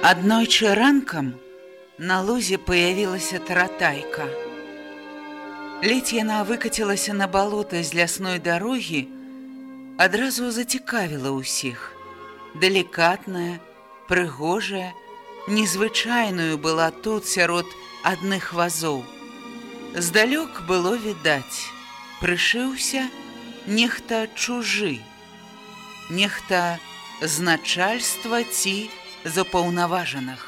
Аднойчы ранкам на лузе появілася таратайка. Ледзь яна выкацілася на балота з лясной дарогі, адразу зацікавіла ўсіх. Далікатная, прыгожая, незвычайную была тут сярод адных вазоў. Здалёк было відаць, прышыўся нехта чужы, нехта з начальства ці, з упаўнаважаных.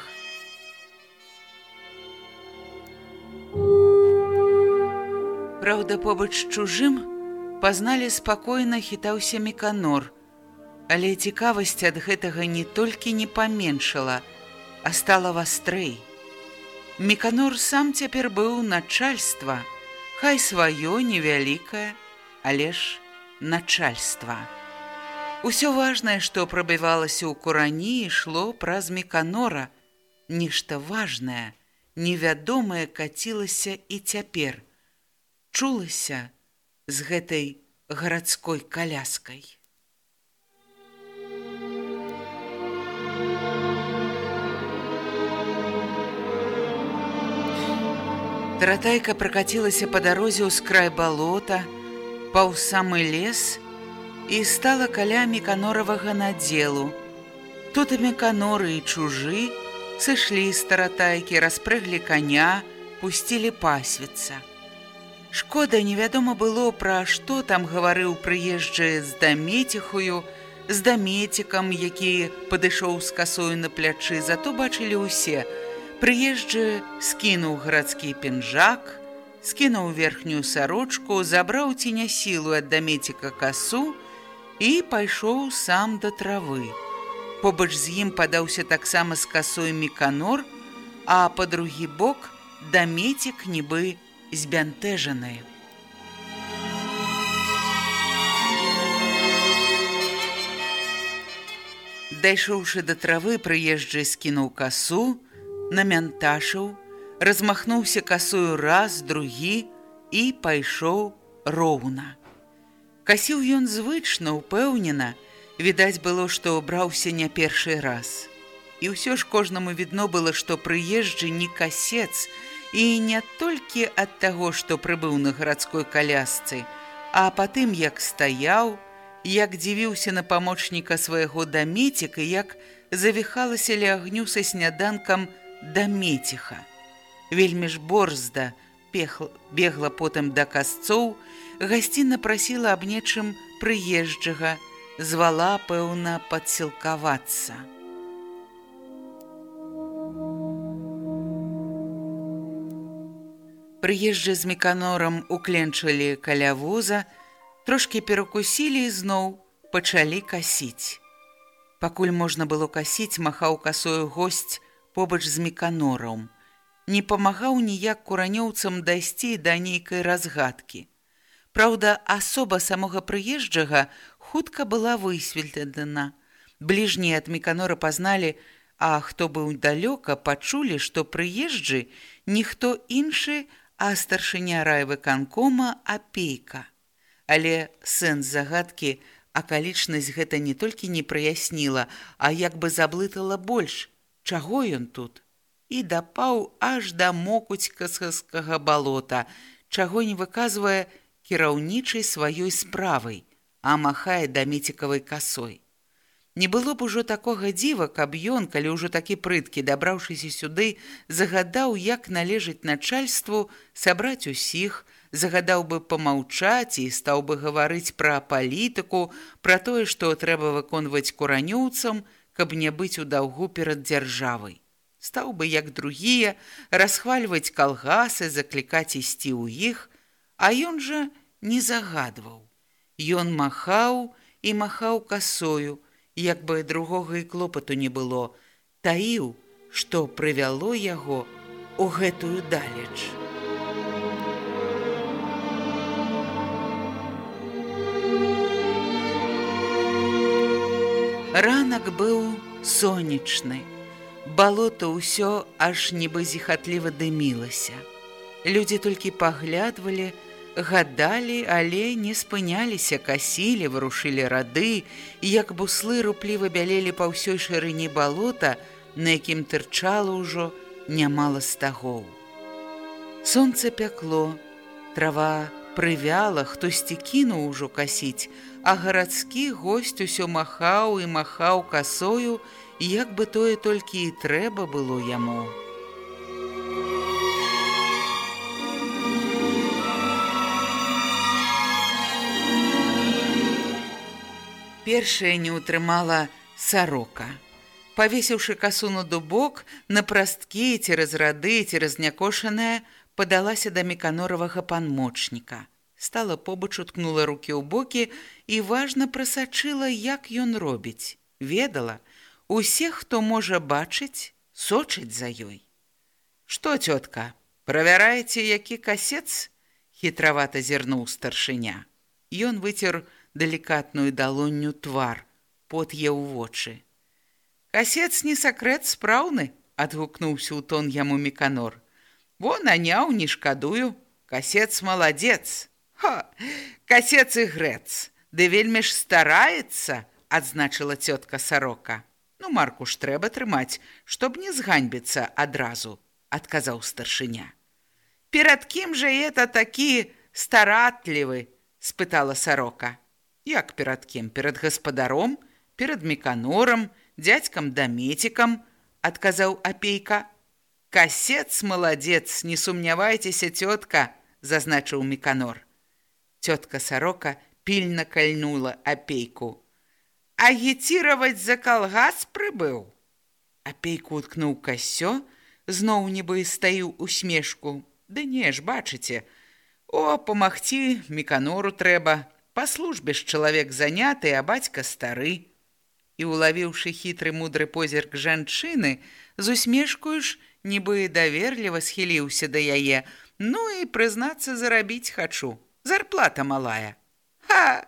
Праўда, побач чужым пазналі спакойна хітаўся меканор, але цікавасць ад гэтага не толькі не паменшала, а стала вастрэй. Меканор сам цяпер быў начальства, хай сваё невялікае, але ж начальства. Усё важнае, што прабівалася ў курані, ішло праз меканора. Нешта важнае, невядомае кацілася і цяпер. Чулася з гэтай гарадской каляскай. Таратайка пракацілася па дарозе ў скрай балота, паў самы лес, і стала каля меканоравага надзелу. Тут і меканоры і чужы сышлі з таратайкі, распрыглі каня, пусцілі пасвіцца. Шкода невядома было, пра што там гаварыў прыезджы з дамеціхую, з дамецікам, які падышоў з касою на плячы, зато бачылі ўсе. Прыезджы скінуў гарадскі пінжак, скінуў верхнюю сарочку, забраў ціня сілу ад дамеціка касу, і пайшоў сам да травы. Побач з ім падаўся таксама з касой меканор, а па другі бок дамецік нібы збянтэжаны. Дайшоўшы да травы, прыезджы скінуў касу, намянташыў, размахнуўся касою раз, другі і пайшоў роўна. Касіў ён звычна, упэўнена, відаць было, што браўся не першы раз. І ўсё ж кожнаму відно было, што прыезджы не касец, і не толькі ад таго, што прыбыў на гарадской калясцы, а патым, як стаяў, як дзівіўся на памочніка свайго дамеціка, як завіхалася ля агню са сняданкам дамеціха. Вельмі ж борзда бегла потым да касцоў, гасціна прасіла аб нечым прыезджага, звала, пэўна, падсілкавацца. Прыезджы з меканорам укленчылі каля воза, трошкі перакусілі зноў пачалі касіць. Пакуль можна было касіць, махаў касою госць побач з меканорам. Не памагаў ніяк куранёўцам дайсці да нейкай разгадкі. Праўда, асоба самога прыезджага хутка была высвельтана. Бліжнія ад Меканора пазналі, а хто быў далёка, пачулі, што прыезджы ніхто іншы, а старшыня райвыканкома апейка. Але сэнс загадкі акалічнасць гэта не толькі не праясніла, а як бы заблытала больш, чаго ён тут? І дапаў аж да мокуцькаскага балота, чаго не выказвае, кіраўнічай сваёй справай, а махае дамецікавай касой. Не было б ужо такога дзіва, каб ён, калі ўжо такі прыткі, дабраўшыся сюды, загадаў, як належыць начальству сабраць усіх, загадаў бы помаўчаць і стаў бы гаварыць пра палітыку, пра тое, што трэба выконваць куранюцам, каб не быць у даўгу перад дзяржавай. Стаў бы, як другія, расхвальваць калгасы, заклікаць ісці ў іх, а ён жа не загадваў. Ён махаў і махаў касою, як бы другога і клопату не было, таіў, што прывяло яго у гэтую далеч. Ранак быў сонечны. Балото ўсё аж нібы зіхатліва дымілася. Людзі толькі паглядвалі, гадалі, але не спыняліся, касілі, вырушылі рады, як буслы рупліва бялелі па ўсёй шырыні балота, на якім тырчала ўжо нямала стагоў. Сонце пякло, трава прывяла, хтосьці кінуў ужо касіць, а гарадскі госць усё махаў і махаў касою, як бы тое толькі і трэба было яму. Першая не ўтрымала сарока. Павесіўшы касу на дубок, на прасткі цераз рады, цераз някошаная, падалася да меканоравага панмочніка стала побач уткнула руки ў бокі і важна прасачыла, як ён робіць. Ведала, усе, хто можа бачыць, сочыць за ёй. Што, цётка, правяраеце, які касец? хітравата зірнуў старшыня. Ён выцер далікатную далонню твар, пот еў вочы. Касец не сакрэт спраўны, адгукнуўся ў тон яму меканор. Во наняў, не шкадую, касец маладзец. Ха, касец і грэц, ды вельмі ж стараецца, адзначыла цётка сарока. Ну, марку ж трэба трымаць, чтоб не зганьбіцца адразу, адказаў старшыня. Перад кім жа это такі старатлівы, спытала сарока. Як перад кім, перад гаспадаром, перад меканорам, дзядзькам дамецікам, адказаў апейка. Касец маладзец, не сумнявайцеся, цётка, зазначыў меканор. Тётка сорока пільна кальнула апейку. Агіцировать за калгас прыбыў. Апейку уткнуў касё, зноў нібы стаіў усмешку. Ды не ж бачыце, О, памагці меканору трэба, па службе ж чалавек заняты, а бацька стары. І улавіўшы хітры мудры позірк жанчыны, з усмешкую ж нібы даверліва схіліўся да яе, ну і прызнацца зарабіць хачу зарплата малая. Ха,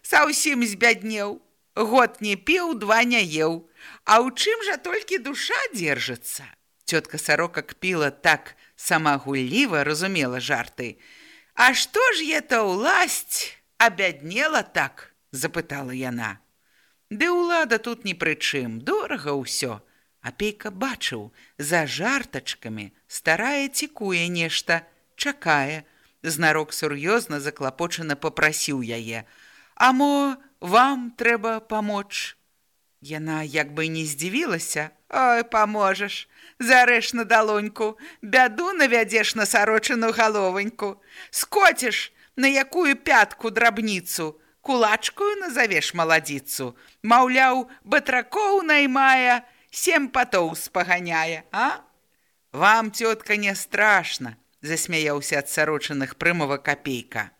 саўсім збяднеў, год не піў, два не еў. А ў чым жа толькі душа дзержыцца? Цётка сарока кпіла так самагулліва, разумела жарты. А што ж это ўласць абяднела так? запытала яна. Ды ўлада тут ні пры чым, дорага ўсё. Апейка бачыў, за жартачкамі старая цікуе нешта, чакае, знарок сур'ёзна заклапочана попрасіў яе: « А мо вам трэба памоч. Яна як бы не здзівілася: « Ой, паможаш, зарэш на далоньку, бяду навядзеш на сарочыну галованьку, скоціш на якую пятку драбніцу, кулачкую назавеш маладзіцу, Маўляў, батракоў наймае, сем патоў спаганяе, а? Вам цётка не страшна, засмяяўся ад сарочаных прымава капейка.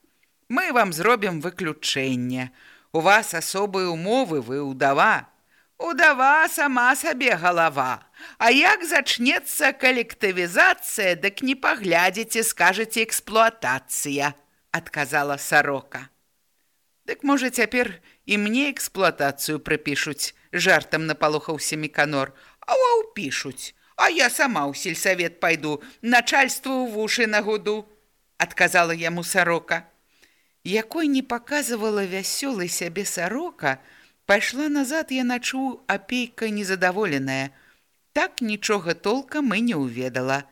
Мы вам зробім выключэнне. У вас асобыя умовы вы ўдава. Удава сама сабе галава. А як зачнецца калектывізацыя, дык не паглядзіце, скажаце эксплуатацыя, адказала сарока. Дык можа цяпер і мне эксплуатацыю прыпішуць, жартам напалохаўся меканор, а ўпішуць. А я сама ў сельсавет пайду, начальству ў вушы на гуду, адказала яму сарока. Якой не паказывала вясёлай сябе сарока, пайшла назад я начуў апейка незадаволеная. Так нічога толка мы не ўведала.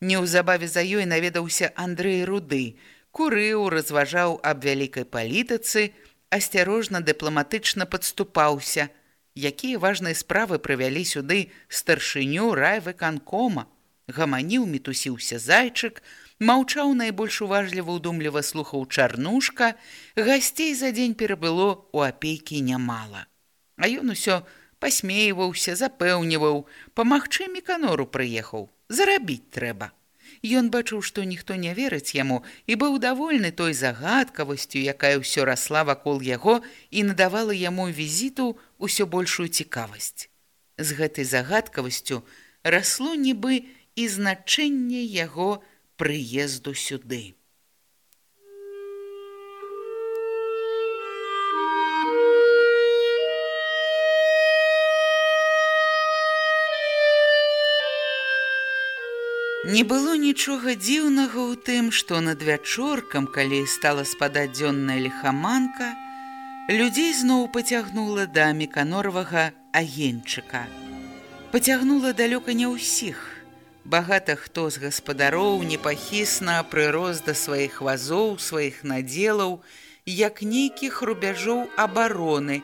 Неўзабаве за ёй наведаўся Андрэй руды, курыў, разважаў аб вялікай палітыцы, асцярожна дыпламатычна падступаўся – якія важныя справы прывялі сюды старшыню райвыканкома. Гаманіў мітусіўся зайчык, Маўчаў найбольш уважліва ўдумліва слухаў чарнушка, гасцей за дзень перабыло у апейкі нямала. А ён усё пасмейваўся, запэўніваў, памагчы меканору прыехаў, зарабіць трэба. Ён бачыў, што ніхто не верыць яму і быў давольны той загадкавасцю, якая ўсё расла вакол яго і надавала яму візіту ўсё большую цікавасць. З гэтай загадкавасцю расло нібы і значэнне яго прыезду сюды. Не было нічога дзіўнага ў тым, што над вячоркам, калі стала спадаць дзённая лихаманка, людзей зноў пацягнула да меканоровага агеньчыка. Пацягнула далёка не ўсіх. Багата хто з гаспадароў непахісна прырос да сваіх вазоў, сваіх надзелаў, як нейкіх рубяжоў абароны,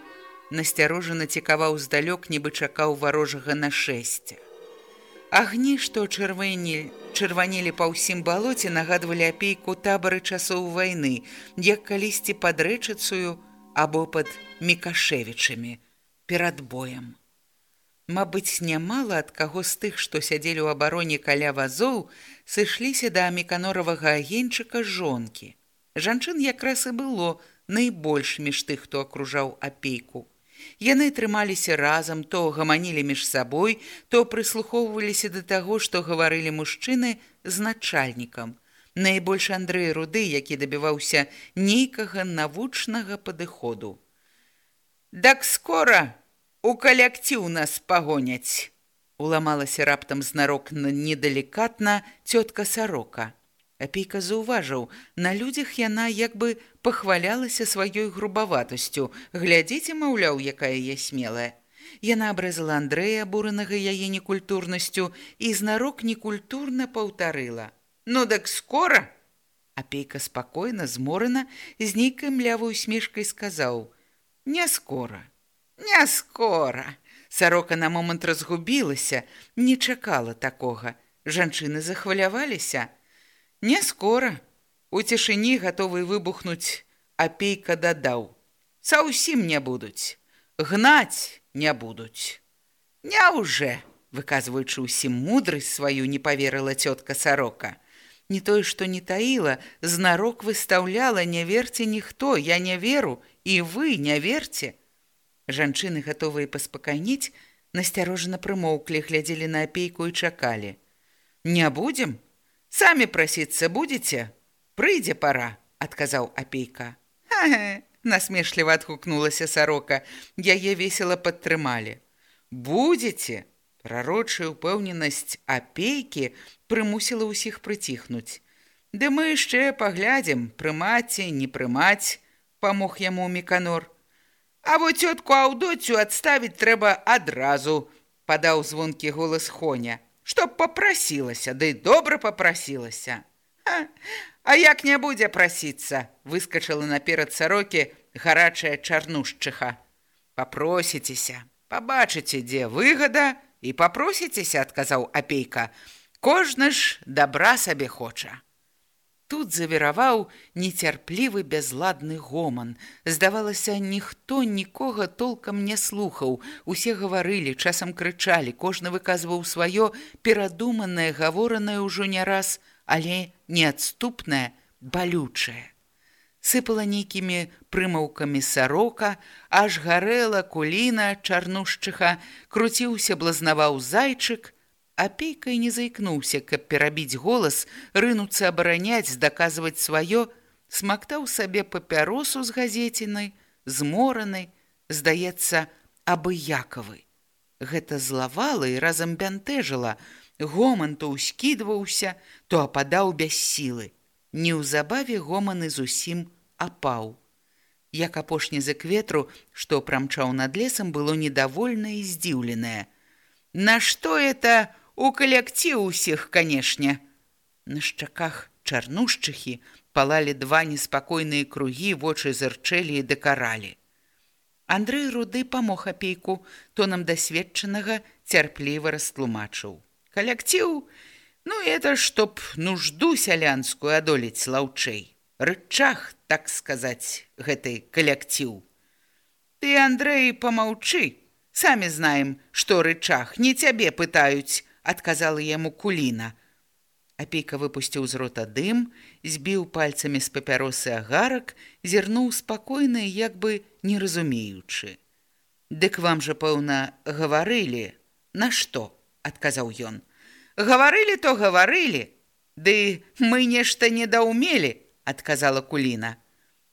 насцярожана цікаваў здалёк, нібы чакаў варожага нашэсця. Агні, што чырванілі, чырванілі па ўсім балоце, нагадвалі апейку табары часоў вайны, як калісьці пад рэчыцую або пад мікашевічамі перад боем. Мабыць, нямала ад каго з тых, што сядзелі ў абароне каля вазоў, сышліся да меканоравага агеньчыка жонкі. Жанчын якраз і было найбольш між тых, хто акружаў апейку. Яны трымаліся разам, то гаманілі між сабой, то прыслухоўваліся да таго, што гаварылі мужчыны з начальнікам. Найбольш Андрэй руды, які дабіваўся нейкага навучнага падыходу. Дак скора у калектыў нас пагоняць, уламалася раптам знарок недалікатна цётка сарока. Апейка заўважыў, на людзях яна як бы пахвалялася сваёй грубаватасцю. Глядзіце, маўляў, якая я смелая. Яна абрэзала Андрэя, абуранага яе некультурнасцю, і знарок некультурна паўтарыла. Ну дак скора! Апейка спакойна, зморана, з нейкай млявой смешкай сказаў: « Не скора, не скора. Сарока на момант разгубілася, не чакала такога. Жанчыны захваляваліся. Не скора. У цішыні гатовы выбухнуць, апейка дадаў. Саўсім не будуць. Гнаць не будуць. Няўже, выказваючы ўсім мудрасць сваю не паверыла цётка сарока. Не тое, што не таіла, знарок выстаўляла, не верце ніхто, я не веру, і вы не верце. Жанчыны, гатовыя паспакайніць, насцярожана прымоўклі, глядзелі на апейку і чакалі. Не будзем, Самі прасіцца будзеце? Прыйдзе пара, адказаў апейка. насмешліва адгукнулася сарока, яе весела падтрымалі. Будзеце? Прарочая ўпэўненасць апейкі прымусіла ўсіх прыціхнуць. Ды мы яшчэ паглядзім, прымаці, не прымаць, памог яму меканор. А во цётку аўдоцю адставіць трэба адразу, падаў звонкі голас Хоня чтоб попрасілася, ды добра попрасілася. А як не будзе прасіцца, выскачала наперад сарокі гарачая чарнушчыха. Папросіцеся, пабачыце, дзе выгада і папросіцеся, адказаў апейка. Кожны ж добра сабе хоча. Тут завіраваў нецярплівы бязладны гоман. Здавалася, ніхто нікога толкам не слухаў. Усе гаварылі, часам крычалі, кожны выказваў сваё перадуманае, гаворанае ўжо не раз, але неадступнае, балючае. Сыпала нейкімі прымаўкамі сарока, аж гарэла куліна чарнушчыха, круціўся блазнаваў зайчык, Апейка і не заікнуўся, каб перабіць голас, рынуцца абараняць, даказваць сваё, смактаў сабе папяросу з газецінай, зморанай, здаецца, абыякавы. Гэта злавала і разам бянтэжыла, гоман то ўскідваўся, то ападаў без сілы. Неўзабаве гоманы зусім апаў. Як апошні зык ветру, што прамчаў над лесам, было недовольна і здзіўленае. Нашто это У калектыў усіх, канешне. На шчаках чарнушчыхі палалі два неспакойныя кругі, вочы зырчэлі і дэкаралі. Андрэй руды памог апейку, тонам дасведчанага цярпліва растлумачыў. Калектыў Ну, это чтоб нужду сялянскую адолець лаўчэй. Рычаг, так сказаць, гэтай калектыў. Ты, Андрэй, помаўчы. Самі знаем, што рычаг, не цябе пытаюць, адказала яму куліна. Апейка выпусціў з рота дым, збіў пальцамі з папяросы агарак, зірнуў спакойна, як бы не разумеючы. Дык вам жа, пэўна, гаварылі, на што? адказаў ён. Гаварылі, то гаварылі. Ды мы нешта не даўмелі, адказала куліна.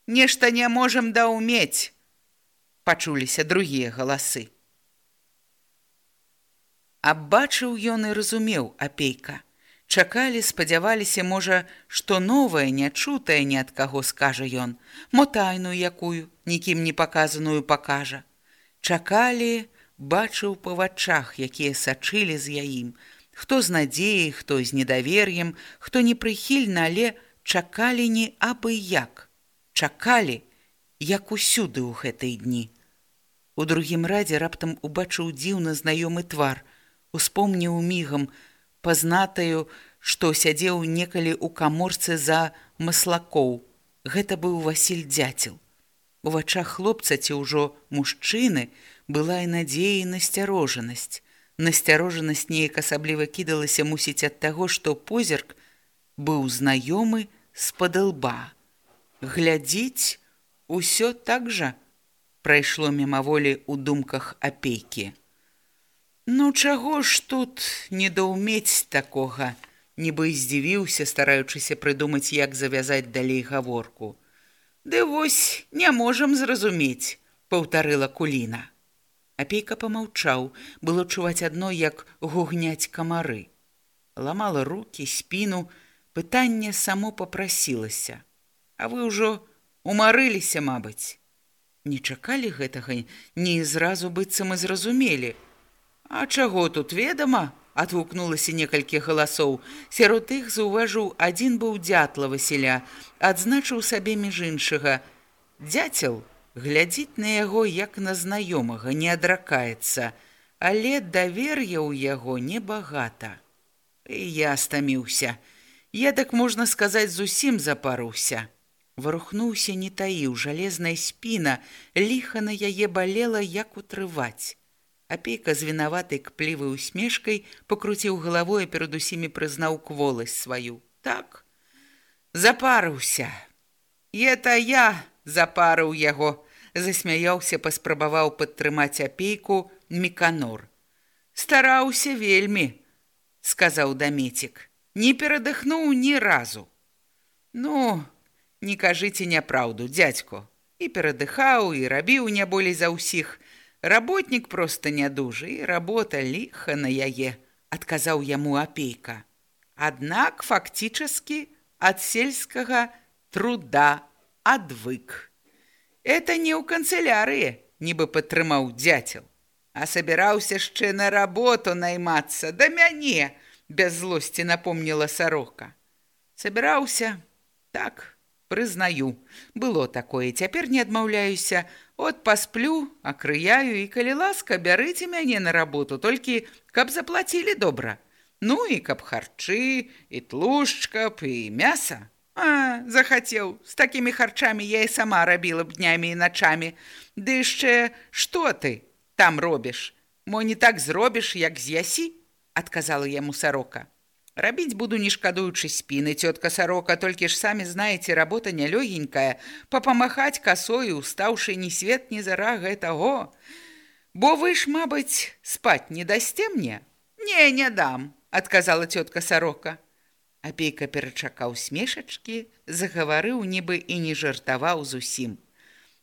Нешта не можам даўмець. Пачуліся другія галасы. Абачыў ён і разумеў апейка. Чакалі, спадзяваліся, можа, што новае, нячутае ні ад каго скажа ён, мо тайную якую, нікім не паказаную пакажа. Чакалі, бачыў па вачах, якія сачылі з яім, хто з надзеяй, хто з недавер'ем, хто непрыхільна, але чакалі не абы як. Чакалі, як усюды ў гэтыя дні. У другім радзе раптам убачыў дзіўна знаёмы твар, успомніў мігам, пазнатаю, што сядзеў некалі ў каморцы за маслакоў. Гэта быў Васіль дзяцел. У вачах хлопца ці ўжо мужчыны была і надзея і насцярожанасць насцярожанасць неяк асабліва кідалася мусіць ад таго, што позірк быў знаёмы з-пад лба. Глядзіць усё так жа прайшло мімаволі ў думках апейкі. Ну чаго ж тут недоўмець такога, нібы здзівіўся, стараючыся прыдумаць, як завязаць далей гаворку. Ды вось не можам зразумець, паўтарыла куліна. Апейка помаўчаў, было чуваць адно, як гугняць камары. Ламала руки, спіну, пытанне само попрасілася. А вы ўжо умарыліся, мабыць. Не чакалі гэтага, не зразу быццам і зразумелі. А чаго тут ведама? адгукнулася некалькі галасоў. Сярод іх заўважыў адзін быў дзятла Васіля, адзначыў сабе між іншага: Дзяцел, глядзіць на яго як на знаёмага не адракаецца, але давер'я ў яго небагата. І я стаміўся. Я так можна сказаць зусім запаруся. Варухнуўся не таіў жалезная спіна, ліха на яе балела як утрываць. Апейка з вінаватай кплівай усмешкай пакруціў галавой, перад усімі прызнаў кволасць сваю. Так, запарыўся. Это я запарыў яго, засмяяўся, паспрабаваў падтрымаць апейку міканор. Стараўся вельмі, сказаў дамецік, не перадыхнуў ні разу. Ну, не кажыце няпраўду, дзядзько, і перадыхаў і рабіў не болей за ўсіх. Работнік проста нядужы і работа ліха на яе, адказаў яму апейка. Аднак фактически ад сельскага труда адвык. Это не ў канцелярыі, нібы падтрымаў дзяцел, а сабіраўся яшчэ на работу наймацца да мяне, без злосці напомніла сарока. Сабіраўся так, прызнаю, было такое, цяпер не адмаўляюся, от пасплю, акрыяю і калі ласка, бярыце мяне на работу, толькі каб заплацілі добра. Ну і каб харчы, і тлушчка, і мяса. А, захацеў, з такімі харчамі я і сама рабіла б днямі і начамі. Ды яшчэ што ты там робіш? Мо не так зробіш, як з'ясі, адказала яму сарока. Рабіць буду не шкадуючы спіны, цётка сарока, толькі ж самі знаеце, работа нялёгенькая, папамахаць касою, устаўшы ні свет ні зара гэтаго. Бо вы ж, мабыць, спаць не дасце мне? Не, не дам, адказала цётка сарока. Апейка перачакаў смешачкі, загаварыў нібы і не жартаваў зусім.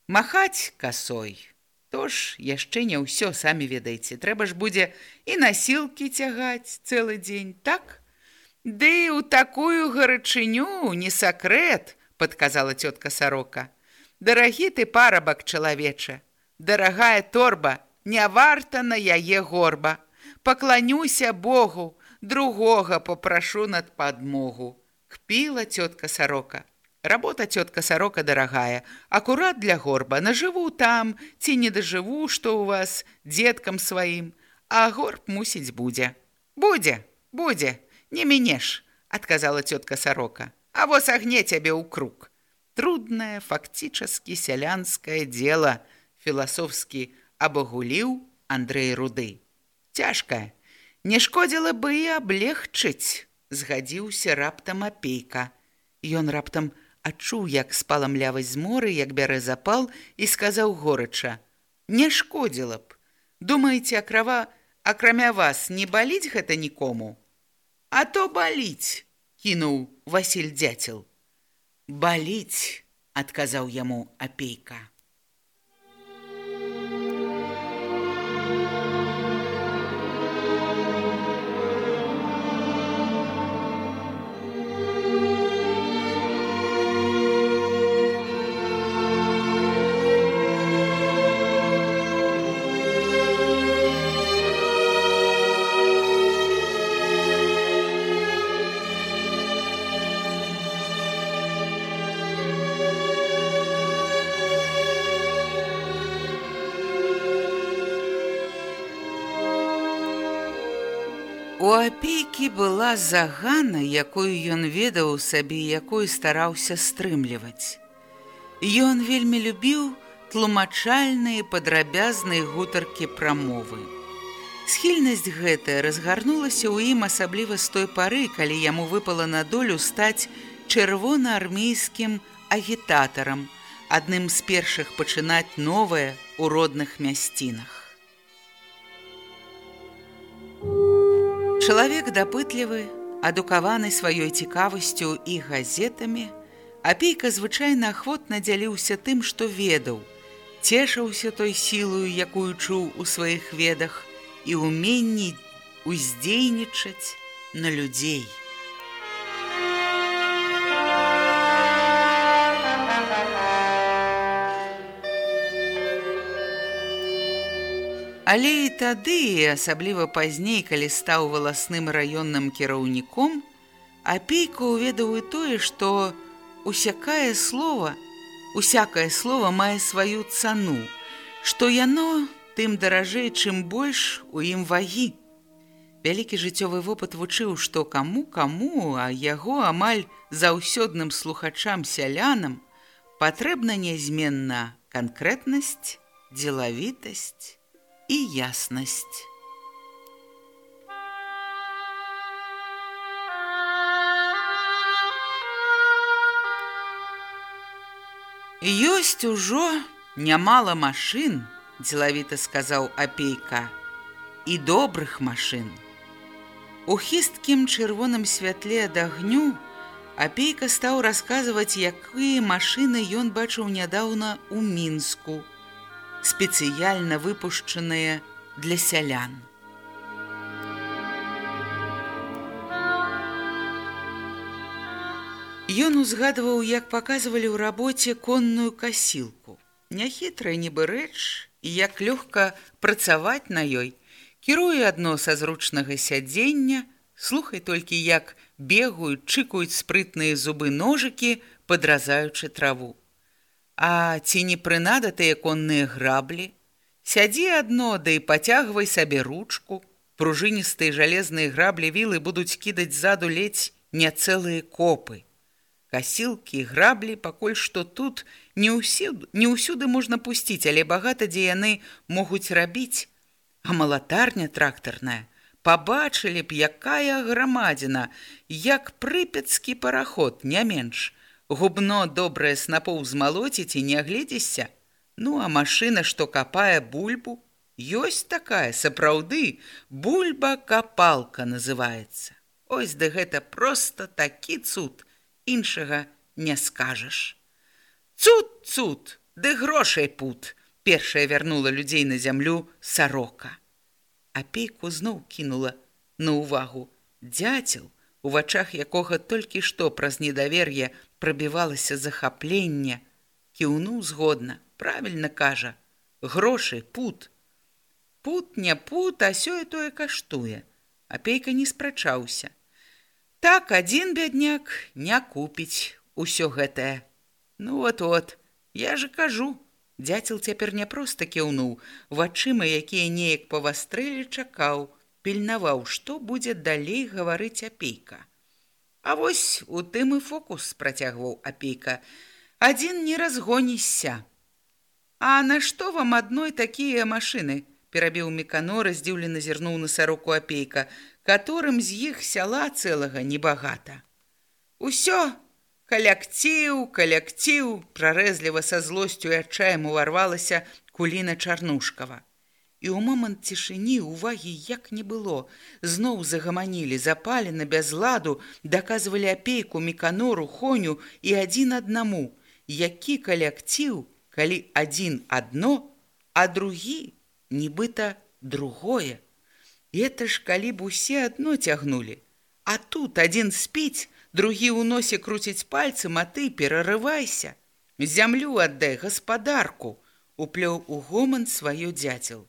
Махаць касой. То ж яшчэ не ўсё самі ведаеце, трэба ж будзе і насілкі цягаць цэлы дзень, так? Ды ў такую гарачыню не сакрэт, падказала цётка сарока. Дарагі ты парабак чалавеча, дарагая торба, не варта на яе горба. Пакланюся Богу, другога попрошу над подмогу. Кпіла тетка сорока. Работа тетка сорока дорогая. Аккурат для горба. Наживу там, ці не доживу, что у вас, деткам своим. А горб мусить буде. Буде, буде. Не мінеш, адказала цётка сарока. А вось агне цябе ў круг. Труднае, фактически сялянскае дело, філасофскі абагуліў Андрэй Руды. Цяжкае. Не шкодзіла бы і аблегчыць, згадзіўся раптам апейка. Ён раптам адчуў, як спала млявасць з моры, як бярэ запал і сказаў горача: « Не шкодзіла б. Думаеце, акрава, акрамя вас не баліць гэта нікому? А то баліць, кінуў Васіль дзяцел. Баліць, адказаў яму апейка. У апейкі была загана, якую ён ведаў сабе, якой стараўся стрымліваць. Ён вельмі любіў тлумачальныя падрабязныя гутаркі прамовы. Схільнасць гэтая разгарнулася ў ім асабліва з той пары, калі яму выпала на долю стаць чырвонаармейскім агітатарам, адным з першых пачынаць новае ў родных мясцінах. Чалавек дапытлівы, адукаваны сваёй цікавасцю і газетамі, апейка звычайна ахвотна дзяліўся тым, што ведаў, цешыўся той сілаю, якую чуў у сваіх ведах і ўменні уздзейнічаць на людзей. Але і тады, асабліва пазней, калі стаў валасным раённым кіраўніком, апейка ўведаў і тое, што усякае слова, усякае слова мае сваю цану, што яно тым даражэй, чым больш у ім вагі. Вялікі жыццёвы вопыт вучыў, што каму каму, а яго амаль заўсёдным слухачам сялянам патрэбна нязменна канкрэтнасць, дзелавітасць, і яснасць. Ёсць ужо нямала машын, дзелавіта сказаў апейка, і добрых машын. У хісткім чырвоным святле ад агню апейка стаў расказваць, якія машыны ён бачыў нядаўна ў мінску, спецыяльна выпушчаныя для сялян. Ён узгадваў, як паказвалі ў рабоце конную касілку. Няхітрая нібы рэч, і як лёгка працаваць на ёй, кіруе адно са зручнага сядзення, слухай толькі, як бегаюць, чыкаюць спрытныя зубы ножыкі, падразаючы траву. А ці не прынада тыя конныя граблі? Сядзі адно, да і пацягвай сабе ручку. Пружыністыя жалезныя граблі вілы будуць кідаць ззаду ледзь не цэлыя копы. Касілкі, граблі, пакуль што тут не ўсюды, не ўсюды можна пусціць, але багата дзе яны могуць рабіць. А малатарня трактарная. Пабачылі б, якая грамадзіна, як прыпецкі параход, не менш – Губно добрае снапоў змалоціць і не агледзешся. Ну, а машына, што капае бульбу, ёсць такая, сапраўды, бульба-капалка называецца. Ось да гэта проста такі цуд, іншага не скажаш. Цуд, цуд, ды грошай пут, першая вярнула людзей на зямлю сарока. Апейку зноў кінула на ўвагу. Дзяцел, у вачах якога толькі што праз недавер'е прабівалася захапленне, кіўнуў згодна, правільна кажа: грошы, пут. Пут не пут, а сёе тое каштуе. Апейка не спрачаўся. Так адзін бядняк не купіць усё гэтае. Ну вот-вот, я же кажу, дзяцел цяпер не проста кіўнуў, вачыма, якія неяк павастрэлі чакаў, пільнаваў, што будзе далей гаварыць апейка. А вось у тым і фокус працягваў апейка. Адзін не разгонішся. А на што вам адной такія машыны? перабіў меканора, здзіўлена зірнуў на сароку апейка, которым з іх сяла цэлага небагата. Усё, каляктыў, каляктыў, прарэзліва са злосцю і адчаем уварвалася куліна чарнушкава. І ў момант цішыні увагі як не было, зноў загаманілі, запалі на бязладу, даказвалі апейку меканору, хоню і адзін аднаму, які каляктыў, калі адзін адно, а другі нібыта другое. І это ж калі б усе адно цягнулі. А тут адзін спіць, другі ў носе круціць пальцам, а ты перарывайся. Зямлю аддай гаспадарку, уплёў у гоман сваё дзяцел.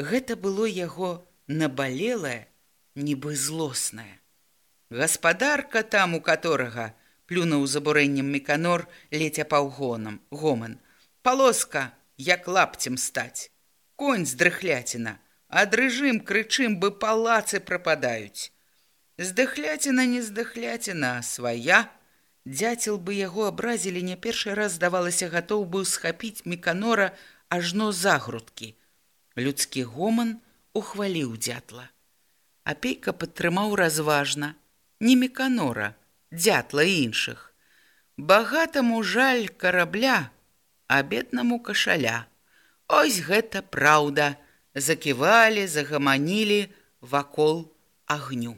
Гэта было яго набалелае, нібы злоснае. Гаспадарка там, у которага плюнуў забурэннем меканор леця паўгонам, гоман. Палоска, як лапцем стаць. Конь здрыхляціна, а дрыжым крычым бы палацы прападаюць. Здыхляціна не здыхляціна, свая. Дзяцел бы яго абразілі не першы раз здавалася гатоў быў схапіць меканора ажно загрудкі. Людскі гоман ухваліў дзятла. Апейка падтрымаў разважна, не меканора, дзятла іншых. Багатаму жаль карабля, а беднаму кашаля. Ось гэта праўда, заківалі, загаманілі вакол агню.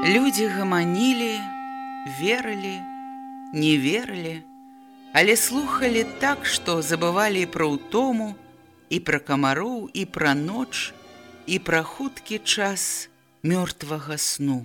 Людзі гаманілі, верылі, не верылі, але слухалі так, што забывалі пра ўтому, і пра камароў, і пра ноч, і пра хуткі час мёртвага сну.